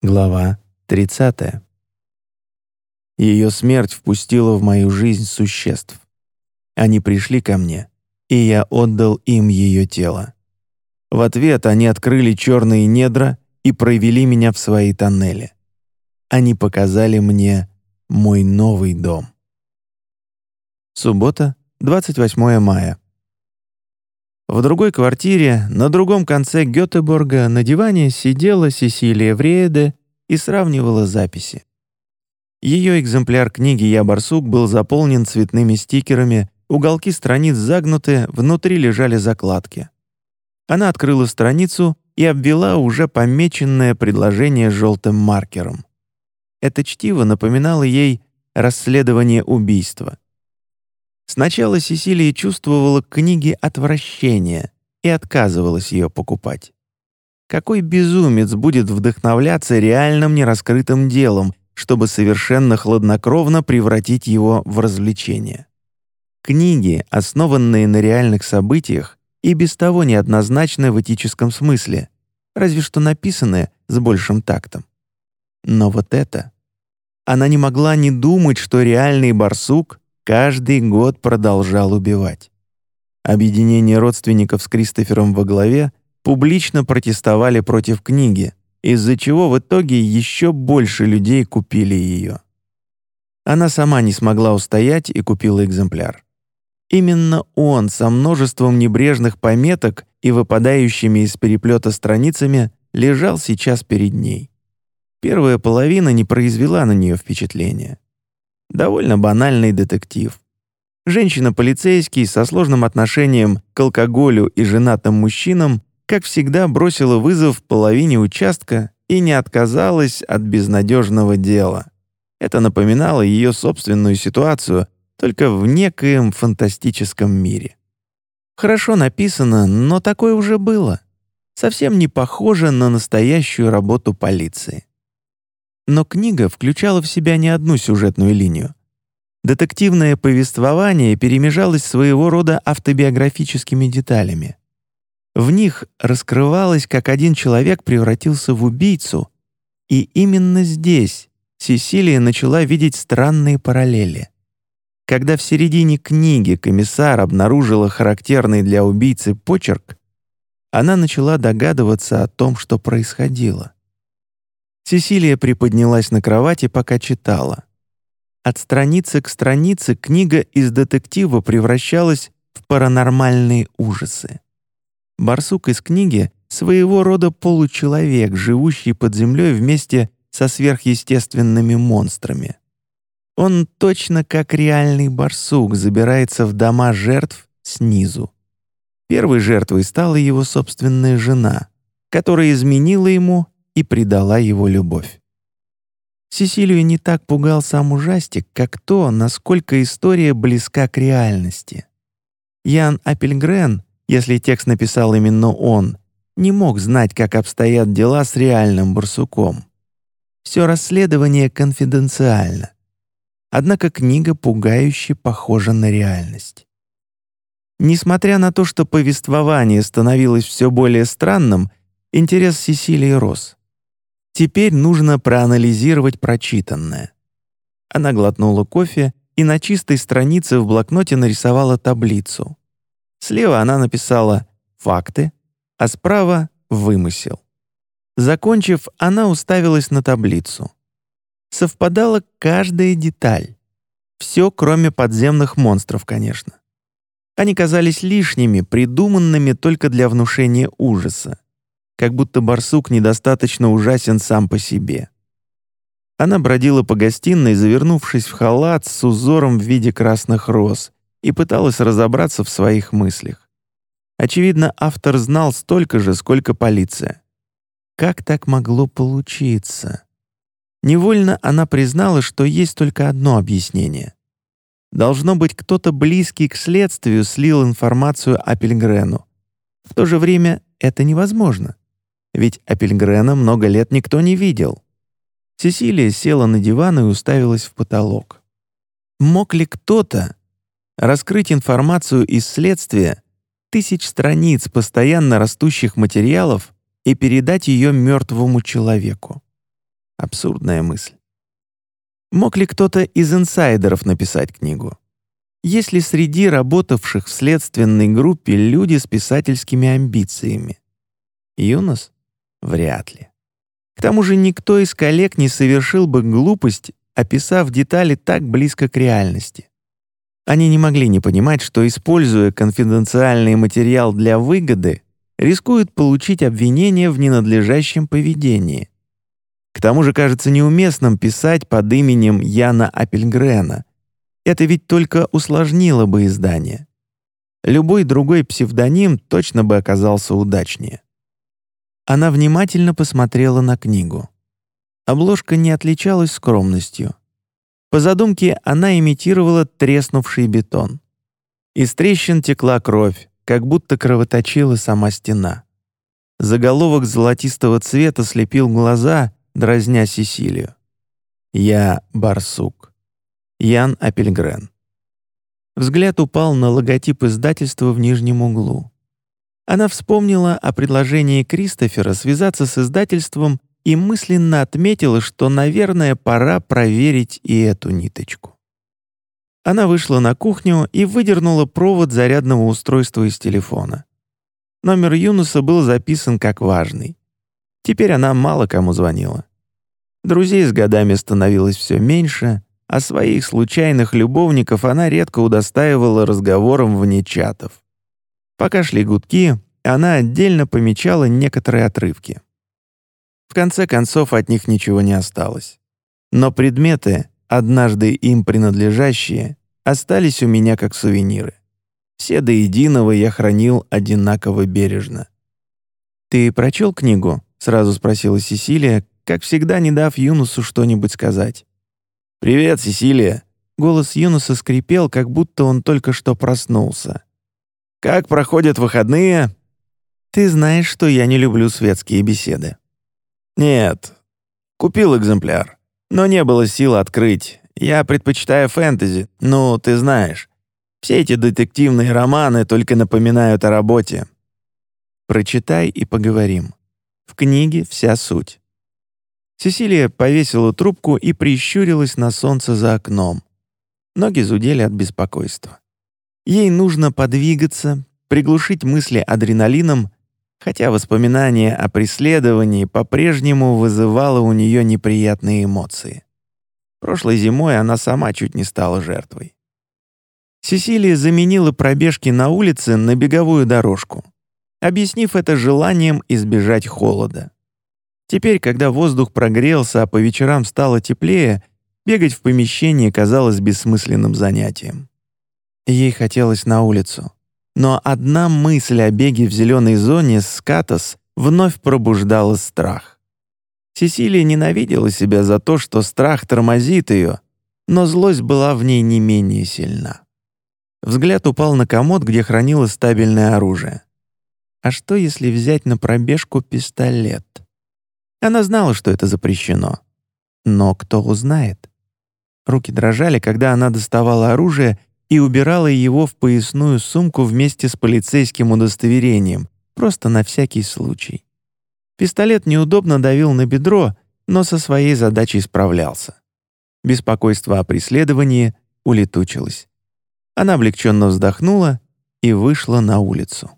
Глава 30. Ее смерть впустила в мою жизнь существ. Они пришли ко мне, и я отдал им ее тело. В ответ они открыли черные недра и провели меня в свои тоннели. Они показали мне мой новый дом. Суббота, 28 мая. В другой квартире, на другом конце Гетеборга, на диване сидела Сесилия Врееде и сравнивала записи. Ее экземпляр книги «Я барсук» был заполнен цветными стикерами, уголки страниц загнуты, внутри лежали закладки. Она открыла страницу и обвела уже помеченное предложение желтым маркером. Это чтиво напоминало ей расследование убийства. Сначала Сесилия чувствовала к книге отвращение и отказывалась ее покупать. Какой безумец будет вдохновляться реальным нераскрытым делом, чтобы совершенно хладнокровно превратить его в развлечение? Книги, основанные на реальных событиях, и без того неоднозначны в этическом смысле, разве что написаны с большим тактом. Но вот это... Она не могла не думать, что реальный барсук каждый год продолжал убивать. Объединение родственников с Кристофером во главе публично протестовали против книги, из-за чего в итоге еще больше людей купили ее. Она сама не смогла устоять и купила экземпляр. Именно он со множеством небрежных пометок и выпадающими из переплета страницами лежал сейчас перед ней. Первая половина не произвела на нее впечатления. Довольно банальный детектив. Женщина-полицейский со сложным отношением к алкоголю и женатым мужчинам, как всегда, бросила вызов половине участка и не отказалась от безнадежного дела. Это напоминало ее собственную ситуацию, только в некоем фантастическом мире. Хорошо написано, но такое уже было. Совсем не похоже на настоящую работу полиции. Но книга включала в себя не одну сюжетную линию. Детективное повествование перемежалось своего рода автобиографическими деталями. В них раскрывалось, как один человек превратился в убийцу, и именно здесь Сесилия начала видеть странные параллели. Когда в середине книги комиссар обнаружила характерный для убийцы почерк, она начала догадываться о том, что происходило. Сесилия приподнялась на кровати, пока читала. От страницы к странице книга из детектива превращалась в паранормальные ужасы. Барсук из книги — своего рода получеловек, живущий под землей вместе со сверхъестественными монстрами. Он точно как реальный барсук забирается в дома жертв снизу. Первой жертвой стала его собственная жена, которая изменила ему и предала его любовь. Сесилию не так пугал сам ужастик, как то, насколько история близка к реальности. Ян Апельгрен, если текст написал именно он, не мог знать, как обстоят дела с реальным барсуком. Все расследование конфиденциально. Однако книга пугающе похожа на реальность. Несмотря на то, что повествование становилось все более странным, интерес Сесилии рос. Теперь нужно проанализировать прочитанное. Она глотнула кофе и на чистой странице в блокноте нарисовала таблицу. Слева она написала «факты», а справа — «вымысел». Закончив, она уставилась на таблицу. Совпадала каждая деталь. Все, кроме подземных монстров, конечно. Они казались лишними, придуманными только для внушения ужаса как будто барсук недостаточно ужасен сам по себе. Она бродила по гостиной, завернувшись в халат с узором в виде красных роз, и пыталась разобраться в своих мыслях. Очевидно, автор знал столько же, сколько полиция. Как так могло получиться? Невольно она признала, что есть только одно объяснение. Должно быть, кто-то близкий к следствию слил информацию о. В то же время это невозможно ведь Апельгрена много лет никто не видел. Сесилия села на диван и уставилась в потолок. Мог ли кто-то раскрыть информацию из следствия тысяч страниц постоянно растущих материалов и передать ее мертвому человеку? Абсурдная мысль. Мог ли кто-то из инсайдеров написать книгу? Есть ли среди работавших в следственной группе люди с писательскими амбициями? Юнос? Вряд ли. К тому же никто из коллег не совершил бы глупость, описав детали так близко к реальности. Они не могли не понимать, что, используя конфиденциальный материал для выгоды, рискуют получить обвинение в ненадлежащем поведении. К тому же кажется неуместным писать под именем Яна Апельгрена. Это ведь только усложнило бы издание. Любой другой псевдоним точно бы оказался удачнее. Она внимательно посмотрела на книгу. Обложка не отличалась скромностью. По задумке она имитировала треснувший бетон. Из трещин текла кровь, как будто кровоточила сама стена. Заголовок золотистого цвета слепил глаза, дразня Сесилию. «Я барсук». Ян Апельгрен. Взгляд упал на логотип издательства в нижнем углу. Она вспомнила о предложении Кристофера связаться с издательством и мысленно отметила, что, наверное, пора проверить и эту ниточку. Она вышла на кухню и выдернула провод зарядного устройства из телефона. Номер Юнуса был записан как важный. Теперь она мало кому звонила. Друзей с годами становилось все меньше, а своих случайных любовников она редко удостаивала разговором вне чатов. Пока шли гудки, она отдельно помечала некоторые отрывки. В конце концов от них ничего не осталось. Но предметы, однажды им принадлежащие, остались у меня как сувениры. Все до единого я хранил одинаково бережно. «Ты прочел книгу?» — сразу спросила Сесилия, как всегда не дав Юнусу что-нибудь сказать. «Привет, Сесилия!» Голос Юнуса скрипел, как будто он только что проснулся. Как проходят выходные? Ты знаешь, что я не люблю светские беседы. Нет. Купил экземпляр, но не было сил открыть. Я предпочитаю фэнтези, ну, ты знаешь. Все эти детективные романы только напоминают о работе. Прочитай и поговорим. В книге вся суть. Сесилия повесила трубку и прищурилась на солнце за окном. Ноги зудели от беспокойства. Ей нужно подвигаться, приглушить мысли адреналином, хотя воспоминание о преследовании по-прежнему вызывало у нее неприятные эмоции. Прошлой зимой она сама чуть не стала жертвой. Сесилия заменила пробежки на улице на беговую дорожку, объяснив это желанием избежать холода. Теперь, когда воздух прогрелся, а по вечерам стало теплее, бегать в помещении казалось бессмысленным занятием. Ей хотелось на улицу. Но одна мысль о беге в зеленой зоне с вновь пробуждала страх. Сесилия ненавидела себя за то, что страх тормозит ее, но злость была в ней не менее сильна. Взгляд упал на комод, где хранилось стабильное оружие. А что, если взять на пробежку пистолет? Она знала, что это запрещено. Но кто узнает? Руки дрожали, когда она доставала оружие и убирала его в поясную сумку вместе с полицейским удостоверением, просто на всякий случай. Пистолет неудобно давил на бедро, но со своей задачей справлялся. Беспокойство о преследовании улетучилось. Она облегченно вздохнула и вышла на улицу.